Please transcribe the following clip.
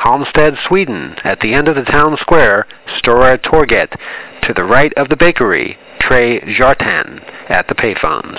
Halmstad, Sweden, at the end of the town square, Stora Torget, to the right of the bakery, Tre Hjärtan, at the payphones.